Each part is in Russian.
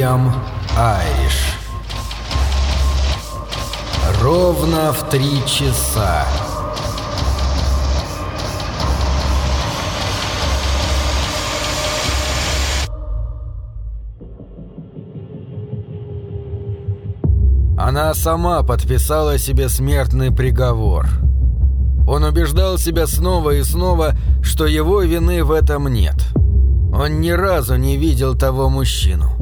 Уильям Айриш Ровно в три часа Она сама подписала себе смертный приговор. Он убеждал себя снова и снова, что его вины в этом нет. Он ни разу не видел того мужчину,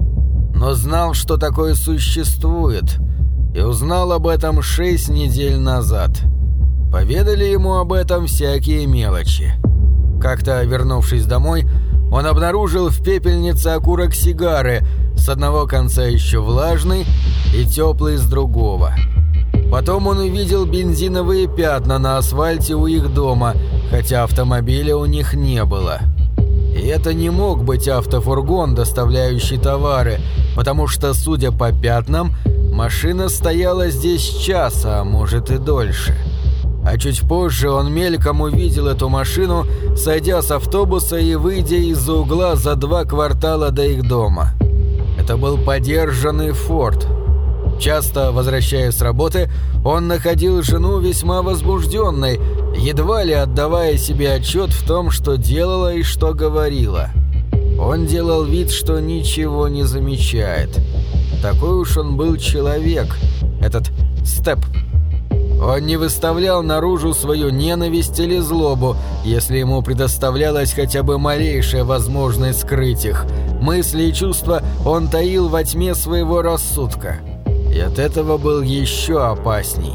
но знал, что такое существует, и узнал об этом шесть недель назад. Поведали ему об этом всякие мелочи. Как-то, вернувшись домой, он обнаружил в пепельнице окурок сигары, с одного конца еще влажный и теплый с другого. Потом он увидел бензиновые пятна на асфальте у их дома, хотя автомобиля у них не было. И это не мог быть автофургон, доставляющий товары, потому что, судя по пятнам, машина стояла здесь час, а может и дольше. А чуть позже он мельком увидел эту машину, сойдя с автобуса и выйдя из-за угла за два квартала до их дома. Это был подержанный форт. Часто, возвращаясь с работы, он находил жену весьма возбужденной, едва ли отдавая себе отчет в том, что делала и что говорила. Он делал вид, что ничего не замечает. Такой уж он был человек, этот Степ. Он не выставлял наружу свою ненависть или злобу, если ему предоставлялась хотя бы малейшая возможность скрыть их. Мысли и чувства он таил во тьме своего рассудка. И от этого был еще опасней.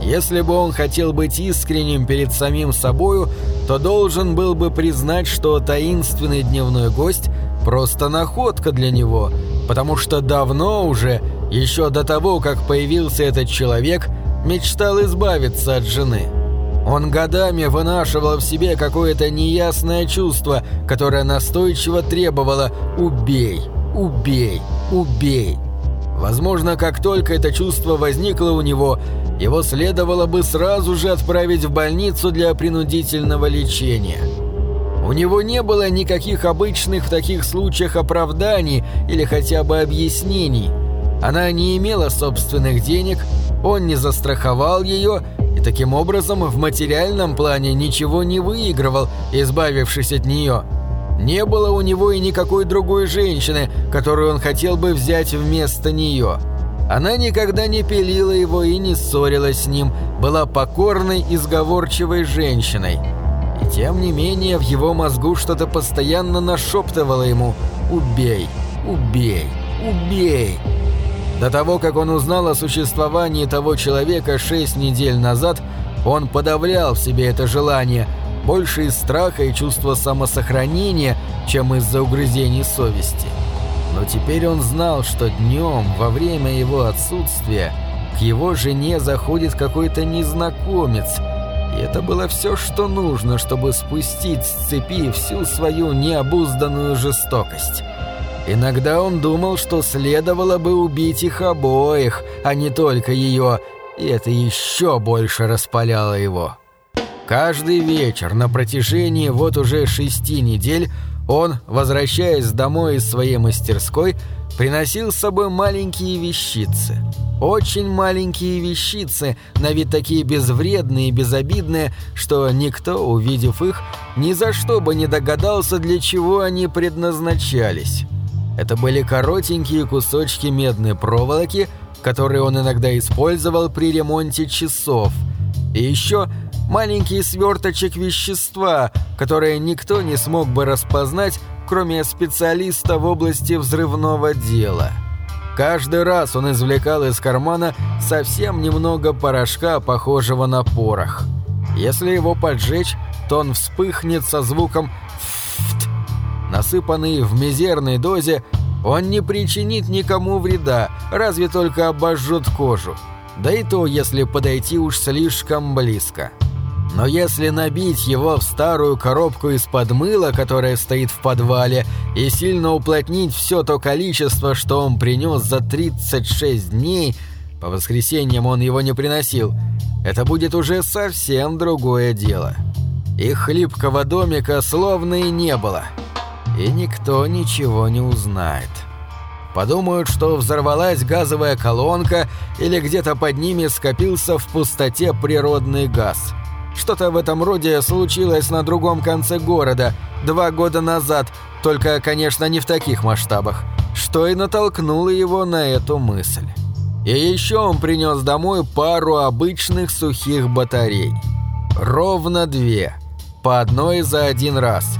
Если бы он хотел быть искренним перед самим собою, то должен был бы признать, что таинственный дневной гость – просто находка для него, потому что давно уже, еще до того, как появился этот человек – мечтал избавиться от жены. Он годами вынашивал в себе какое-то неясное чувство, которое настойчиво требовало «убей, убей, убей». Возможно, как только это чувство возникло у него, его следовало бы сразу же отправить в больницу для принудительного лечения. У него не было никаких обычных в таких случаях оправданий или хотя бы объяснений. Она не имела собственных денег, он не застраховал ее и таким образом в материальном плане ничего не выигрывал, избавившись от нее. Не было у него и никакой другой женщины, которую он хотел бы взять вместо нее. Она никогда не пилила его и не ссорилась с ним, была покорной и сговорчивой женщиной. И тем не менее в его мозгу что-то постоянно нашептывало ему «Убей! Убей! Убей!» До того, как он узнал о существовании того человека шесть недель назад, он подавлял в себе это желание, больше из страха и чувства самосохранения, чем из-за угрызений совести. Но теперь он знал, что днем, во время его отсутствия, к его жене заходит какой-то незнакомец, и это было все, что нужно, чтобы спустить с цепи всю свою необузданную жестокость. Иногда он думал, что следовало бы убить их обоих, а не только ее, и это еще больше распаляло его. Каждый вечер на протяжении вот уже шести недель он, возвращаясь домой из своей мастерской, приносил с собой маленькие вещицы. Очень маленькие вещицы, на вид такие безвредные и безобидные, что никто, увидев их, ни за что бы не догадался, для чего они предназначались. Это были коротенькие кусочки медной проволоки, которые он иногда использовал при ремонте часов. И еще маленький сверточек вещества, которое никто не смог бы распознать, кроме специалиста в области взрывного дела. Каждый раз он извлекал из кармана совсем немного порошка, похожего на порох. Если его поджечь, то он вспыхнет со звуком Насыпанный в мизерной дозе, он не причинит никому вреда, разве только обожжет кожу. Да и то, если подойти уж слишком близко. Но если набить его в старую коробку из-под мыла, которая стоит в подвале, и сильно уплотнить все то количество, что он принес за 36 дней, по воскресеньям он его не приносил, это будет уже совсем другое дело. Их хлипкого домика словно и не было – и никто ничего не узнает. Подумают, что взорвалась газовая колонка или где-то под ними скопился в пустоте природный газ. Что-то в этом роде случилось на другом конце города два года назад, только, конечно, не в таких масштабах, что и натолкнуло его на эту мысль. И еще он принес домой пару обычных сухих батарей. Ровно две. По одной за один раз.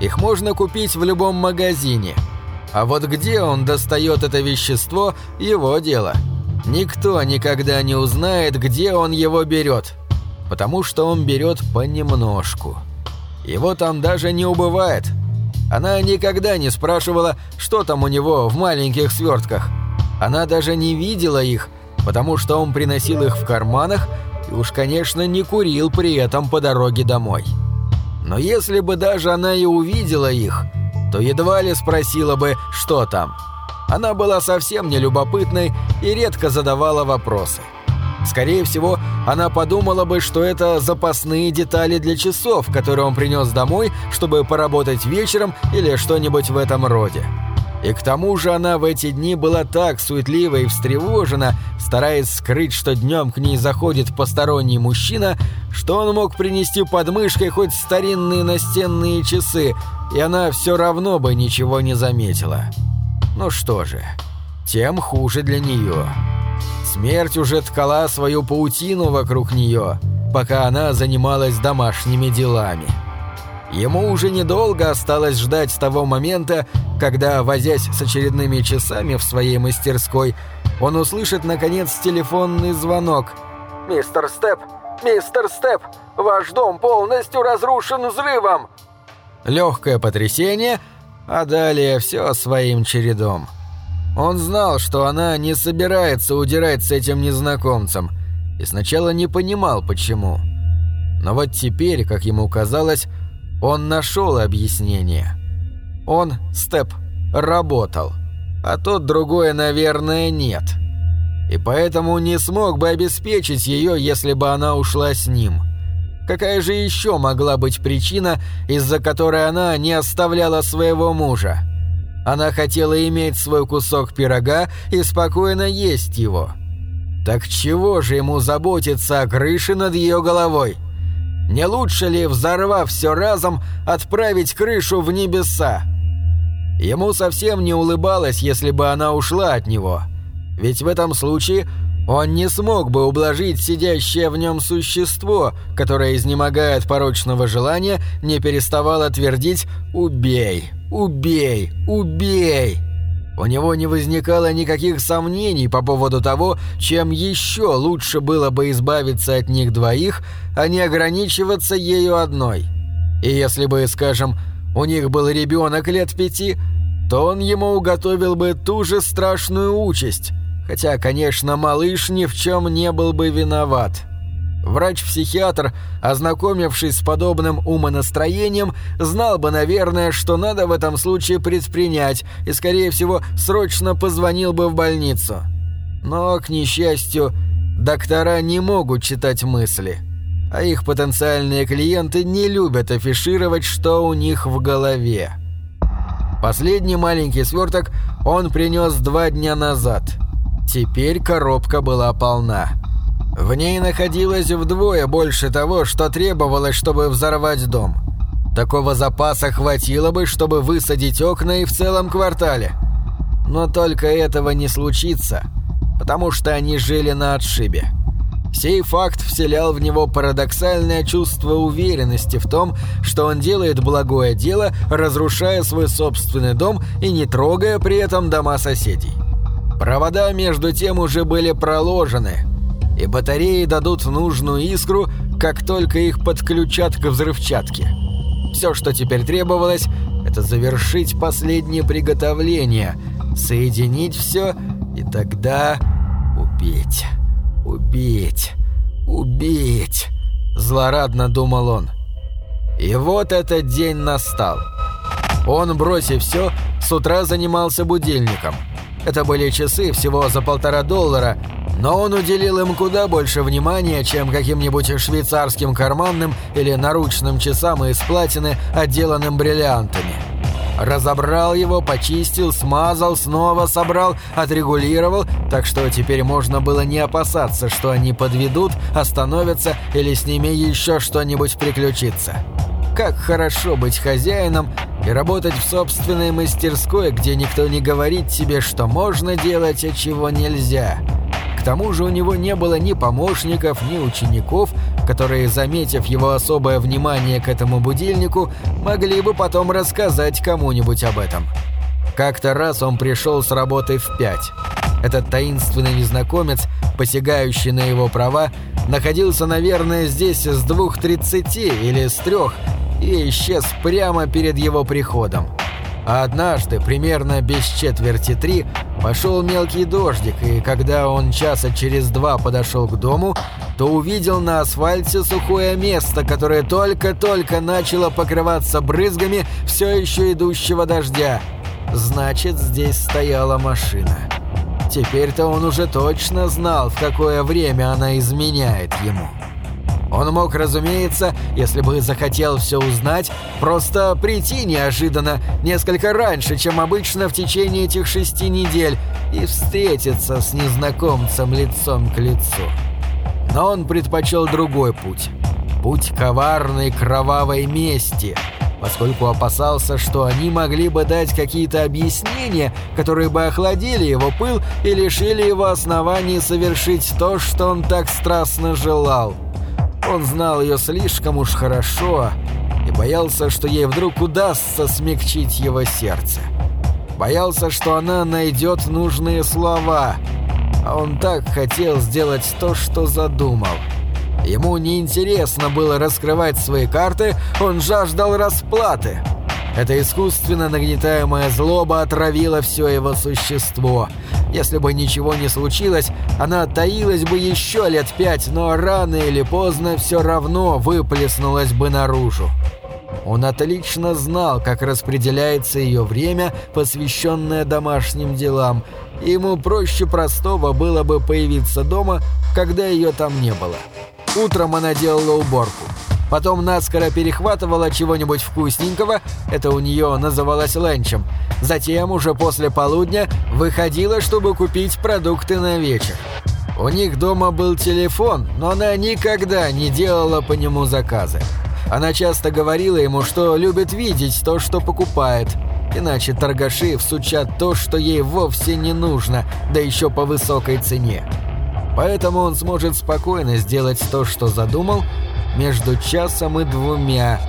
Их можно купить в любом магазине. А вот где он достает это вещество – его дело. Никто никогда не узнает, где он его берет. Потому что он берет понемножку. Его там даже не убывает. Она никогда не спрашивала, что там у него в маленьких свертках – она даже не видела их, потому что он приносил их в карманах и уж, конечно, не курил при этом по дороге домой. Но если бы даже она и увидела их, то едва ли спросила бы, что там. Она была совсем не любопытной и редко задавала вопросы. Скорее всего, она подумала бы, что это запасные детали для часов, которые он принес домой, чтобы поработать вечером или что-нибудь в этом роде. И к тому же она в эти дни была так суетлива и встревожена, стараясь скрыть, что днем к ней заходит посторонний мужчина, что он мог принести под мышкой хоть старинные настенные часы, и она все равно бы ничего не заметила. Ну что же, тем хуже для нее. Смерть уже ткала свою паутину вокруг нее, пока она занималась домашними делами. Ему уже недолго осталось ждать того момента, когда, возясь с очередными часами в своей мастерской, он услышит, наконец, телефонный звонок. «Мистер Степ! Мистер Степ! Ваш дом полностью разрушен взрывом!» Легкое потрясение, а далее все своим чередом. Он знал, что она не собирается удирать с этим незнакомцем, и сначала не понимал, почему. Но вот теперь, как ему казалось, он нашел объяснение. Он, Степ, работал, а тот другое, наверное, нет. И поэтому не смог бы обеспечить ее, если бы она ушла с ним. Какая же еще могла быть причина, из-за которой она не оставляла своего мужа? Она хотела иметь свой кусок пирога и спокойно есть его. Так чего же ему заботиться о крыше над ее головой? Не лучше ли, взорвав все разом, отправить крышу в небеса? Ему совсем не улыбалось, если бы она ушла от него. Ведь в этом случае он не смог бы ублажить сидящее в нем существо, которое, изнемогая от порочного желания, не переставало твердить «Убей! Убей! Убей!» У него не возникало никаких сомнений по поводу того, чем еще лучше было бы избавиться от них двоих, а не ограничиваться ею одной. И если бы, скажем, у них был ребенок лет пяти, то он ему уготовил бы ту же страшную участь, хотя, конечно, малыш ни в чем не был бы виноват. Врач-психиатр, ознакомившись с подобным умонастроением, знал бы, наверное, что надо в этом случае предпринять и, скорее всего, срочно позвонил бы в больницу. Но, к несчастью, доктора не могут читать мысли, а их потенциальные клиенты не любят афишировать, что у них в голове. Последний маленький сверток он принес два дня назад. Теперь коробка была полна. В ней находилось вдвое больше того, что требовалось, чтобы взорвать дом. Такого запаса хватило бы, чтобы высадить окна и в целом квартале. Но только этого не случится, потому что они жили на отшибе. Сей факт вселял в него парадоксальное чувство уверенности в том, что он делает благое дело, разрушая свой собственный дом и не трогая при этом дома соседей. Провода между тем уже были проложены, и батареи дадут нужную искру, как только их подключат к взрывчатке. Все, что теперь требовалось, это завершить последнее приготовление, соединить все и тогда убить, убить, убить, злорадно думал он. И вот этот день настал. Он, бросив все, с утра занимался будильником. Это были часы всего за полтора доллара, но он уделил им куда больше внимания, чем каким-нибудь швейцарским карманным или наручным часам из платины, отделанным бриллиантами. Разобрал его, почистил, смазал, снова собрал, отрегулировал, так что теперь можно было не опасаться, что они подведут, остановятся или с ними еще что-нибудь приключится. Как хорошо быть хозяином и работать в собственной мастерской, где никто не говорит тебе, что можно делать, а чего нельзя. К тому же у него не было ни помощников, ни учеников, которые, заметив его особое внимание к этому будильнику, могли бы потом рассказать кому-нибудь об этом. Как-то раз он пришел с работы в пять. Этот таинственный незнакомец, посягающий на его права, находился, наверное, здесь с двух тридцати или с трех и исчез прямо перед его приходом. А однажды, примерно без четверти три, пошел мелкий дождик, и когда он часа через два подошел к дому, то увидел на асфальте сухое место, которое только-только начало покрываться брызгами все еще идущего дождя. Значит, здесь стояла машина. Теперь-то он уже точно знал, в какое время она изменяет ему. Он мог, разумеется, если бы захотел все узнать, просто прийти неожиданно, несколько раньше, чем обычно в течение этих шести недель, и встретиться с незнакомцем лицом к лицу. Но он предпочел другой путь. Путь коварной кровавой мести, поскольку опасался, что они могли бы дать какие-то объяснения, которые бы охладили его пыл и лишили его оснований совершить то, что он так страстно желал. Он знал ее слишком уж хорошо и боялся, что ей вдруг удастся смягчить его сердце. Боялся, что она найдет нужные слова, а он так хотел сделать то, что задумал. Ему неинтересно было раскрывать свои карты, он жаждал расплаты. Эта искусственно нагнетаемая злоба отравила все его существо. Если бы ничего не случилось, она таилась бы еще лет пять, но рано или поздно все равно выплеснулась бы наружу. Он отлично знал, как распределяется ее время, посвященное домашним делам. Ему проще простого было бы появиться дома, когда ее там не было. Утром она делала уборку. Потом наскоро перехватывала чего-нибудь вкусненького, это у нее называлось ленчем. Затем, уже после полудня, выходила, чтобы купить продукты на вечер. У них дома был телефон, но она никогда не делала по нему заказы. Она часто говорила ему, что любит видеть то, что покупает, иначе торгаши всучат то, что ей вовсе не нужно, да еще по высокой цене. Поэтому он сможет спокойно сделать то, что задумал, между часом и двумя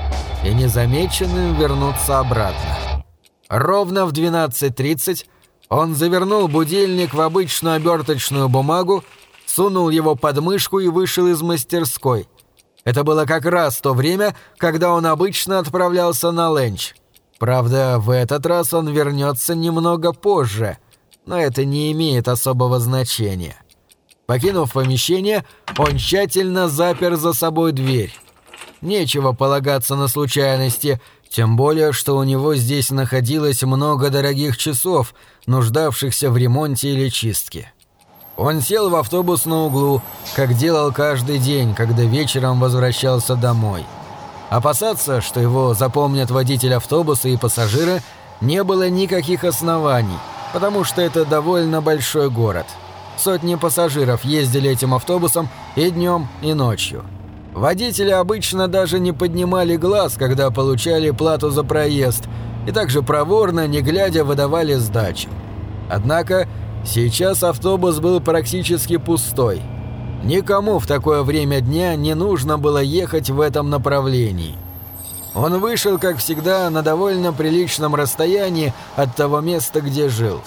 и незамеченным вернуться обратно. Ровно в 12.30 он завернул будильник в обычную оберточную бумагу, сунул его под мышку и вышел из мастерской. Это было как раз то время, когда он обычно отправлялся на ленч. Правда, в этот раз он вернется немного позже, но это не имеет особого значения. Покинув помещение, он тщательно запер за собой дверь. Нечего полагаться на случайности, тем более, что у него здесь находилось много дорогих часов, нуждавшихся в ремонте или чистке. Он сел в автобус на углу, как делал каждый день, когда вечером возвращался домой. Опасаться, что его запомнят водитель автобуса и пассажиры, не было никаких оснований, потому что это довольно большой город – Сотни пассажиров ездили этим автобусом и днем, и ночью. Водители обычно даже не поднимали глаз, когда получали плату за проезд, и также проворно, не глядя, выдавали сдачу. Однако сейчас автобус был практически пустой. Никому в такое время дня не нужно было ехать в этом направлении. Он вышел, как всегда, на довольно приличном расстоянии от того места, где жил.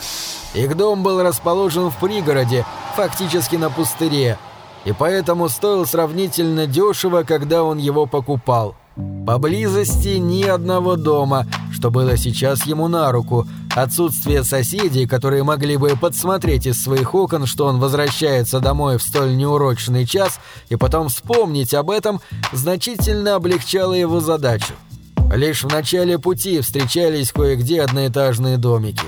Их дом был расположен в пригороде, фактически на пустыре, и поэтому стоил сравнительно дешево, когда он его покупал. Поблизости ни одного дома, что было сейчас ему на руку, отсутствие соседей, которые могли бы подсмотреть из своих окон, что он возвращается домой в столь неурочный час, и потом вспомнить об этом, значительно облегчало его задачу. Лишь в начале пути встречались кое-где одноэтажные домики.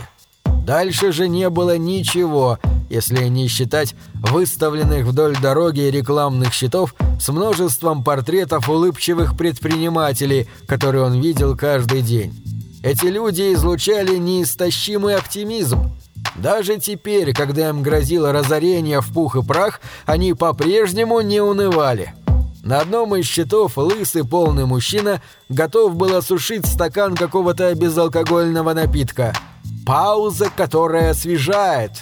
Дальше же не было ничего, если не считать выставленных вдоль дороги рекламных щитов с множеством портретов улыбчивых предпринимателей, которые он видел каждый день. Эти люди излучали неистощимый оптимизм. Даже теперь, когда им грозило разорение в пух и прах, они по-прежнему не унывали. На одном из счетов лысый полный мужчина готов был осушить стакан какого-то безалкогольного напитка. Пауза, которая освежает.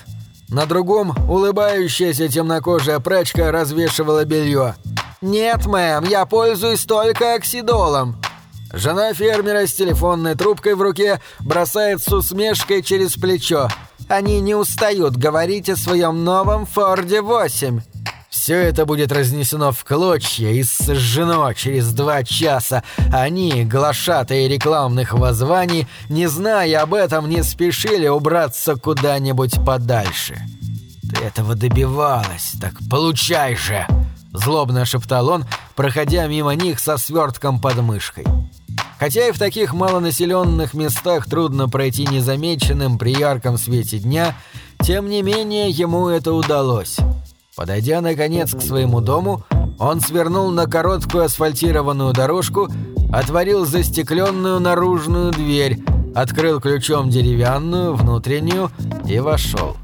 На другом улыбающаяся темнокожая прачка развешивала белье. «Нет, мэм, я пользуюсь только оксидолом». Жена фермера с телефонной трубкой в руке бросает с усмешкой через плечо. Они не устают говорить о своем новом Форде 8. Все это будет разнесено в клочья и сожжено через два часа. Они, глашатые рекламных воззваний, не зная об этом, не спешили убраться куда-нибудь подальше. «Ты этого добивалась, так получай же!» Злобно шептал он, проходя мимо них со свертком под мышкой. Хотя и в таких малонаселенных местах трудно пройти незамеченным при ярком свете дня, тем не менее ему это удалось. Подойдя, наконец, к своему дому, он свернул на короткую асфальтированную дорожку, отворил застекленную наружную дверь, открыл ключом деревянную, внутреннюю и вошел.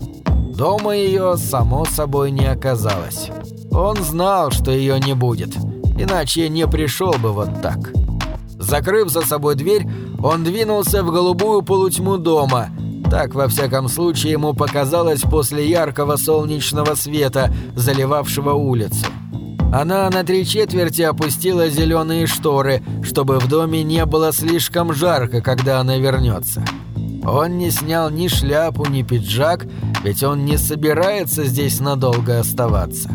Дома ее, само собой, не оказалось. Он знал, что ее не будет, иначе не пришел бы вот так. Закрыв за собой дверь, он двинулся в голубую полутьму дома – так, во всяком случае, ему показалось после яркого солнечного света, заливавшего улицу. Она на три четверти опустила зеленые шторы, чтобы в доме не было слишком жарко, когда она вернется. Он не снял ни шляпу, ни пиджак, ведь он не собирается здесь надолго оставаться.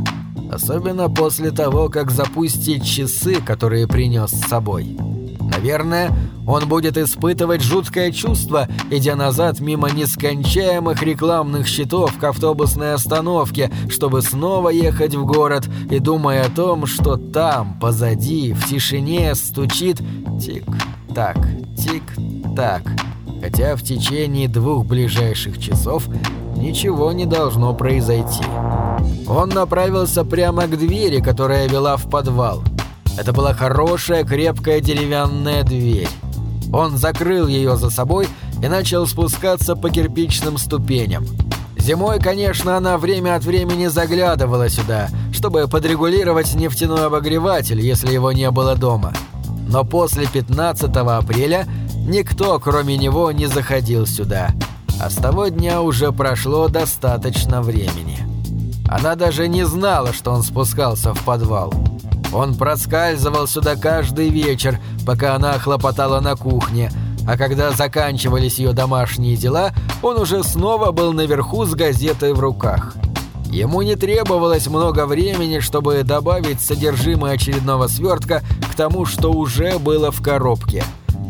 Особенно после того, как запустить часы, которые принес с собой. Наверное, он будет испытывать жуткое чувство, идя назад мимо нескончаемых рекламных щитов к автобусной остановке, чтобы снова ехать в город и думая о том, что там, позади, в тишине стучит тик-так, тик-так. Хотя в течение двух ближайших часов ничего не должно произойти. Он направился прямо к двери, которая вела в подвал – это была хорошая крепкая деревянная дверь. Он закрыл ее за собой и начал спускаться по кирпичным ступеням. Зимой, конечно, она время от времени заглядывала сюда, чтобы подрегулировать нефтяной обогреватель, если его не было дома. Но после 15 апреля никто, кроме него, не заходил сюда. А с того дня уже прошло достаточно времени. Она даже не знала, что он спускался в подвал. Он проскальзывал сюда каждый вечер, пока она хлопотала на кухне, а когда заканчивались ее домашние дела, он уже снова был наверху с газетой в руках. Ему не требовалось много времени, чтобы добавить содержимое очередного свертка к тому, что уже было в коробке.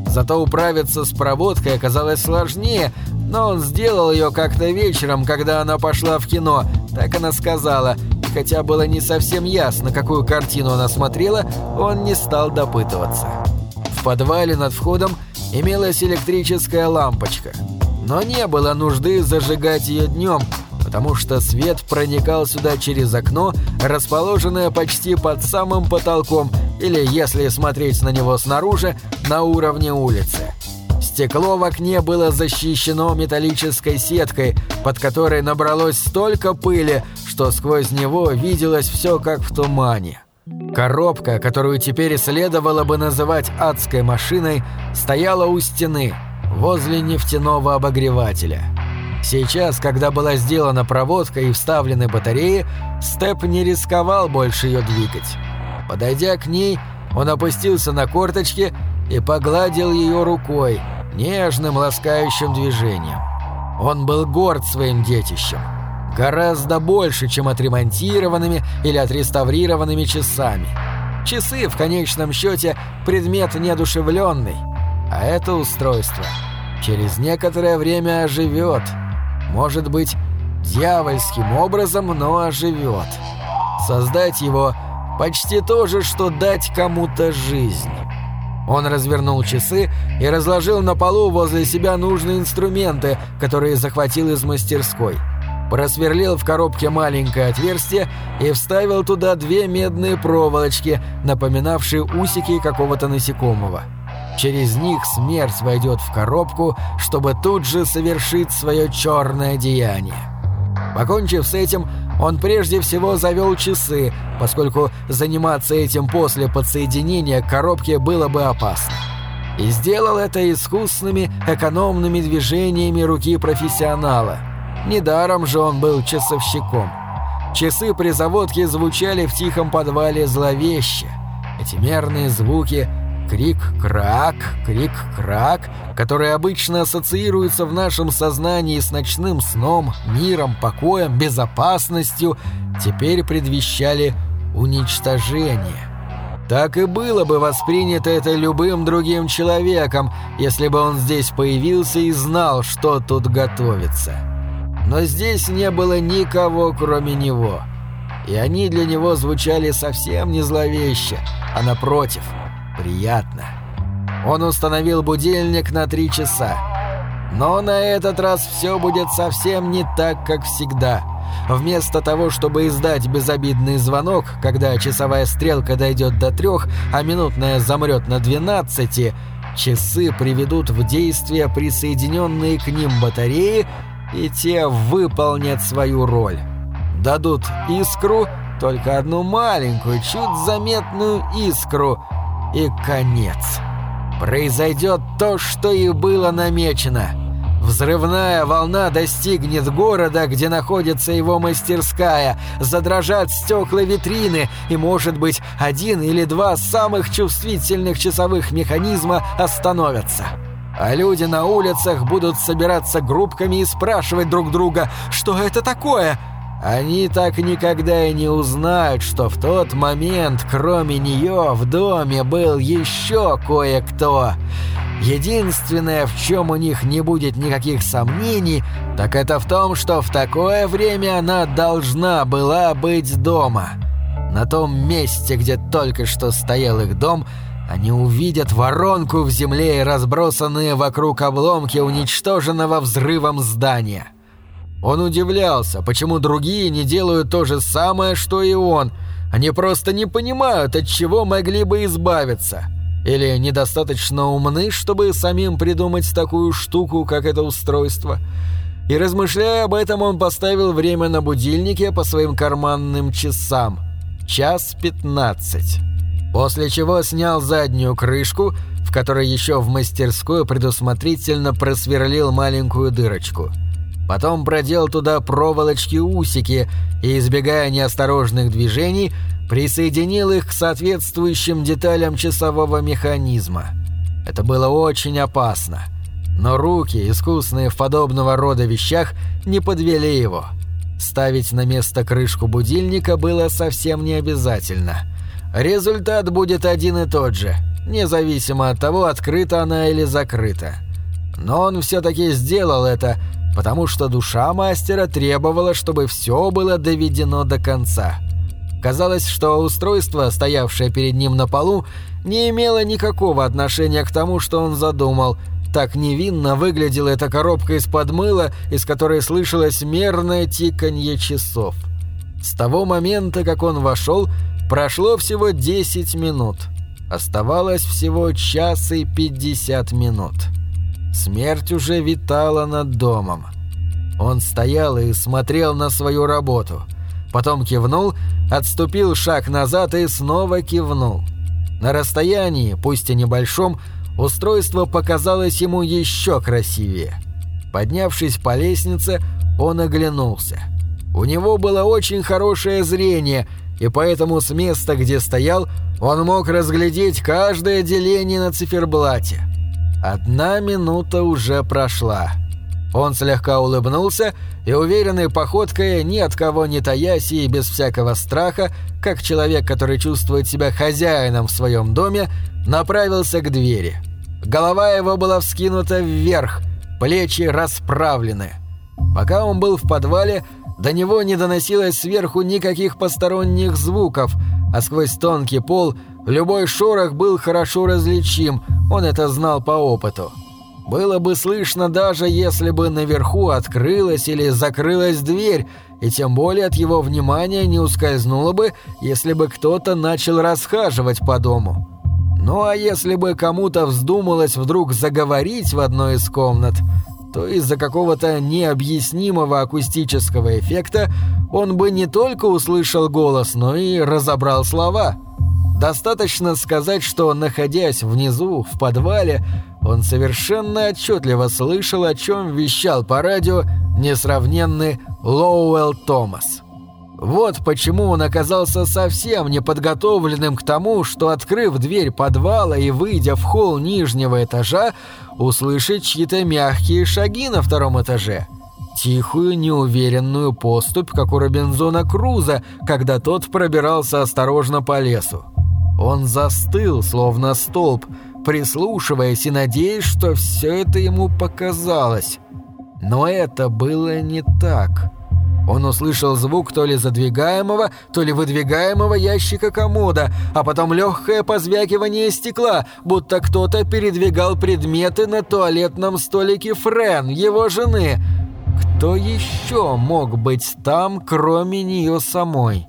Зато управиться с проводкой оказалось сложнее, но он сделал ее как-то вечером, когда она пошла в кино, так она сказала – хотя было не совсем ясно, какую картину она смотрела, он не стал допытываться. В подвале над входом имелась электрическая лампочка, но не было нужды зажигать ее днем, потому что свет проникал сюда через окно, расположенное почти под самым потолком, или, если смотреть на него снаружи, на уровне улицы. Стекло в окне было защищено металлической сеткой, под которой набралось столько пыли, что сквозь него виделось все как в тумане. Коробка, которую теперь следовало бы называть адской машиной, стояла у стены, возле нефтяного обогревателя. Сейчас, когда была сделана проводка и вставлены батареи, Степ не рисковал больше ее двигать. Подойдя к ней, он опустился на корточки и погладил ее рукой, нежным ласкающим движением. Он был горд своим детищем. Гораздо больше, чем отремонтированными или отреставрированными часами. Часы, в конечном счете, предмет неодушевленный. А это устройство через некоторое время оживет. Может быть, дьявольским образом, но оживет. Создать его почти то же, что дать кому-то жизнь. Он развернул часы и разложил на полу возле себя нужные инструменты, которые захватил из мастерской просверлил в коробке маленькое отверстие и вставил туда две медные проволочки, напоминавшие усики какого-то насекомого. Через них смерть войдет в коробку, чтобы тут же совершить свое черное деяние. Покончив с этим, он прежде всего завел часы, поскольку заниматься этим после подсоединения к коробке было бы опасно. И сделал это искусными, экономными движениями руки профессионала. Недаром же он был часовщиком. Часы при заводке звучали в тихом подвале зловеще. Эти мерные звуки Крик-крак, крик-крак, которые обычно ассоциируются в нашем сознании с ночным сном, миром, покоем, безопасностью, теперь предвещали уничтожение. Так и было бы воспринято это любым другим человеком, если бы он здесь появился и знал, что тут готовится. Но здесь не было никого, кроме него. И они для него звучали совсем не зловеще, а напротив – приятно. Он установил будильник на три часа. Но на этот раз все будет совсем не так, как всегда. Вместо того, чтобы издать безобидный звонок, когда часовая стрелка дойдет до трех, а минутная замрет на двенадцати, часы приведут в действие присоединенные к ним батареи, и те выполнят свою роль. Дадут искру, только одну маленькую, чуть заметную искру – и конец. Произойдет то, что и было намечено. Взрывная волна достигнет города, где находится его мастерская, задрожат стекла витрины, и, может быть, один или два самых чувствительных часовых механизма остановятся. А люди на улицах будут собираться группками и спрашивать друг друга, что это такое – они так никогда и не узнают, что в тот момент, кроме нее, в доме был еще кое-кто. Единственное, в чем у них не будет никаких сомнений, так это в том, что в такое время она должна была быть дома. На том месте, где только что стоял их дом, они увидят воронку в земле и разбросанные вокруг обломки уничтоженного взрывом здания. Он удивлялся, почему другие не делают то же самое, что и он. Они просто не понимают, от чего могли бы избавиться. Или недостаточно умны, чтобы самим придумать такую штуку, как это устройство. И размышляя об этом, он поставил время на будильнике по своим карманным часам. Час пятнадцать. После чего снял заднюю крышку, в которой еще в мастерской предусмотрительно просверлил маленькую дырочку – Потом продел туда проволочки-усики и, избегая неосторожных движений, присоединил их к соответствующим деталям часового механизма. Это было очень опасно. Но руки, искусные в подобного рода вещах, не подвели его. Ставить на место крышку будильника было совсем не обязательно. Результат будет один и тот же, независимо от того, открыта она или закрыта. Но он все-таки сделал это, потому что душа мастера требовала, чтобы все было доведено до конца. Казалось, что устройство, стоявшее перед ним на полу, не имело никакого отношения к тому, что он задумал. Так невинно выглядела эта коробка из-под мыла, из которой слышалось мерное тиканье часов. С того момента, как он вошел, прошло всего 10 минут. Оставалось всего час и 50 минут. Смерть уже витала над домом. Он стоял и смотрел на свою работу. Потом кивнул, отступил шаг назад и снова кивнул. На расстоянии, пусть и небольшом, устройство показалось ему еще красивее. Поднявшись по лестнице, он оглянулся. У него было очень хорошее зрение, и поэтому с места, где стоял, он мог разглядеть каждое деление на циферблате. Одна минута уже прошла. Он слегка улыбнулся и уверенной походкой, ни от кого не таясь и без всякого страха, как человек, который чувствует себя хозяином в своем доме, направился к двери. Голова его была вскинута вверх, плечи расправлены. Пока он был в подвале, до него не доносилось сверху никаких посторонних звуков, а сквозь тонкий пол любой шорох был хорошо различим, он это знал по опыту. Было бы слышно даже, если бы наверху открылась или закрылась дверь, и тем более от его внимания не ускользнуло бы, если бы кто-то начал расхаживать по дому. Ну а если бы кому-то вздумалось вдруг заговорить в одной из комнат, то из-за какого-то необъяснимого акустического эффекта он бы не только услышал голос, но и разобрал слова. Достаточно сказать, что, находясь внизу, в подвале, он совершенно отчетливо слышал, о чем вещал по радио несравненный Лоуэлл Томас. Вот почему он оказался совсем неподготовленным к тому, что, открыв дверь подвала и выйдя в холл нижнего этажа, услышит чьи-то мягкие шаги на втором этаже. Тихую, неуверенную поступь, как у Робинзона Круза, когда тот пробирался осторожно по лесу. Он застыл, словно столб, прислушиваясь и надеясь, что все это ему показалось. Но это было не так. Он услышал звук то ли задвигаемого, то ли выдвигаемого ящика комода, а потом легкое позвякивание стекла, будто кто-то передвигал предметы на туалетном столике Френ, его жены. Кто еще мог быть там, кроме нее самой?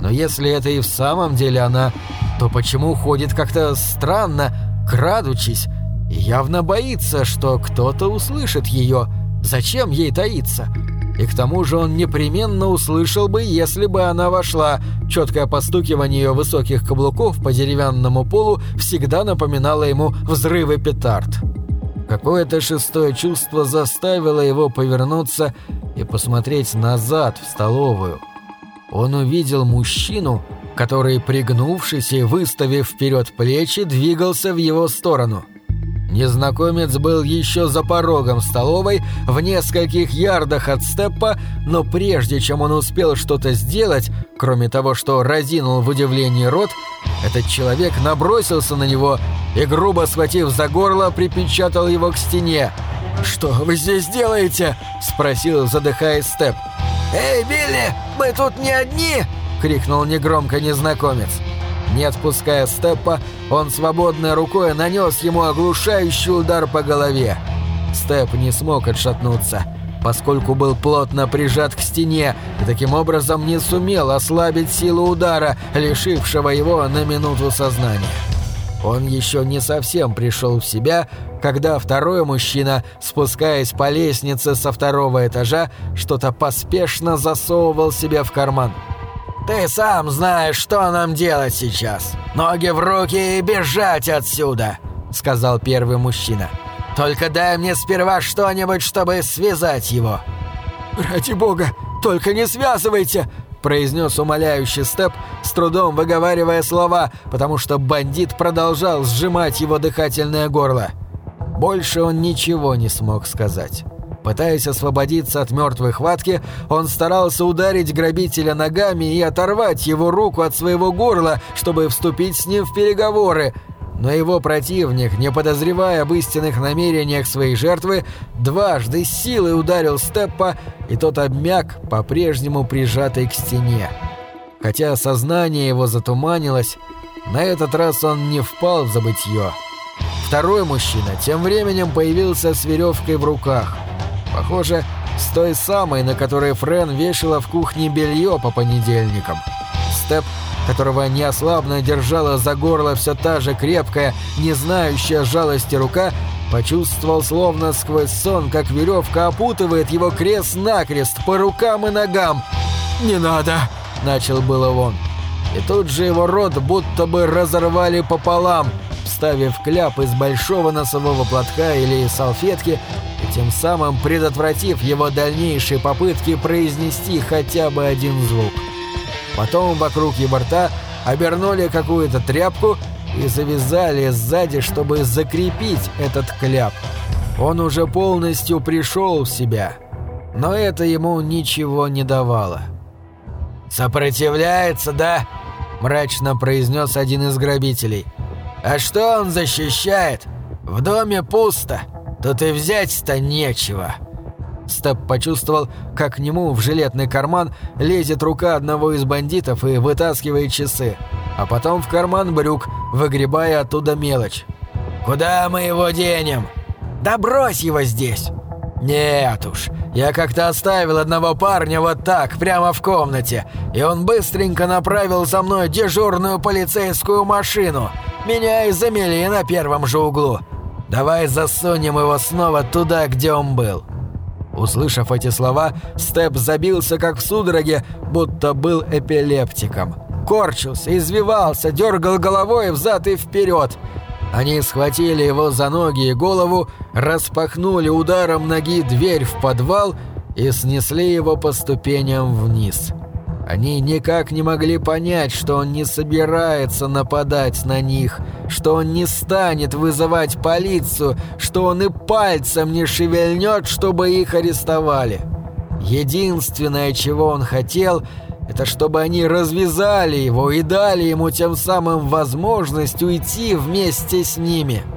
Но если это и в самом деле она, то почему ходит как-то странно, крадучись, явно боится, что кто-то услышит ее? Зачем ей таиться? И к тому же он непременно услышал бы, если бы она вошла. Четкое постукивание ее высоких каблуков по деревянному полу всегда напоминало ему взрывы петард. Какое-то шестое чувство заставило его повернуться и посмотреть назад в столовую. Он увидел мужчину, который, пригнувшись и выставив вперед плечи, двигался в его сторону – Незнакомец был еще за порогом столовой, в нескольких ярдах от степа, но прежде чем он успел что-то сделать, кроме того, что разинул в удивлении рот, этот человек набросился на него и, грубо схватив за горло, припечатал его к стене. «Что вы здесь делаете?» – спросил, задыхаясь Степ. «Эй, Билли, мы тут не одни!» – крикнул негромко незнакомец. Не отпуская Степа, он свободной рукой нанес ему оглушающий удар по голове. Степ не смог отшатнуться, поскольку был плотно прижат к стене и таким образом не сумел ослабить силу удара, лишившего его на минуту сознания. Он еще не совсем пришел в себя, когда второй мужчина, спускаясь по лестнице со второго этажа, что-то поспешно засовывал себе в карман. «Ты сам знаешь, что нам делать сейчас. Ноги в руки и бежать отсюда», — сказал первый мужчина. «Только дай мне сперва что-нибудь, чтобы связать его». «Ради бога, только не связывайте!» произнес умоляющий Степ, с трудом выговаривая слова, потому что бандит продолжал сжимать его дыхательное горло. Больше он ничего не смог сказать. Пытаясь освободиться от мертвой хватки, он старался ударить грабителя ногами и оторвать его руку от своего горла, чтобы вступить с ним в переговоры. Но его противник, не подозревая об истинных намерениях своей жертвы, дважды силой ударил Степпа, и тот обмяк, по-прежнему прижатый к стене. Хотя сознание его затуманилось, на этот раз он не впал в забытье. Второй мужчина тем временем появился с веревкой в руках. Похоже, с той самой, на которой Френ вешала в кухне белье по понедельникам. Степ, которого неослабно держала за горло все та же крепкая, не знающая жалости рука, почувствовал словно сквозь сон, как веревка опутывает его крест-накрест по рукам и ногам. «Не надо!» – начал было он. И тут же его рот будто бы разорвали пополам, вставив кляп из большого носового платка или салфетки тем самым предотвратив его дальнейшие попытки произнести хотя бы один звук. Потом вокруг его рта обернули какую-то тряпку и завязали сзади, чтобы закрепить этот кляп. Он уже полностью пришел в себя, но это ему ничего не давало. «Сопротивляется, да?» – мрачно произнес один из грабителей. «А что он защищает? В доме пусто. Тут и взять-то нечего». Степ почувствовал, как к нему в жилетный карман лезет рука одного из бандитов и вытаскивает часы, а потом в карман брюк, выгребая оттуда мелочь. «Куда мы его денем?» «Да брось его здесь!» «Нет уж, я как-то оставил одного парня вот так, прямо в комнате, и он быстренько направил за мной дежурную полицейскую машину. Меня и замели на первом же углу. Давай засунем его снова туда, где он был». Услышав эти слова, Степ забился как в судороге, будто был эпилептиком. Корчился, извивался, дергал головой взад и вперед. Они схватили его за ноги и голову, распахнули ударом ноги дверь в подвал и снесли его по ступеням вниз. Они никак не могли понять, что он не собирается нападать на них, что он не станет вызывать полицию, что он и пальцем не шевельнет, чтобы их арестовали. Единственное, чего он хотел, это чтобы они развязали его и дали ему тем самым возможность уйти вместе с ними –